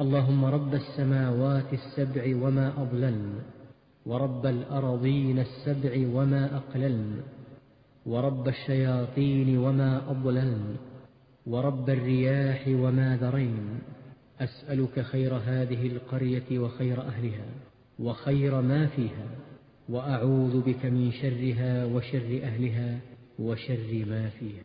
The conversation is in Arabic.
اللهم رب السماوات السبع وما أضللن ورب الأرضين السبع وما أقللن ورب الشياطين وما أضللن ورب الرياح وما ذرين. أسألك خير هذه القرية وخير أهلها وخير ما فيها وأعوذ بك من شرها وشر أهلها وشر ما فيها.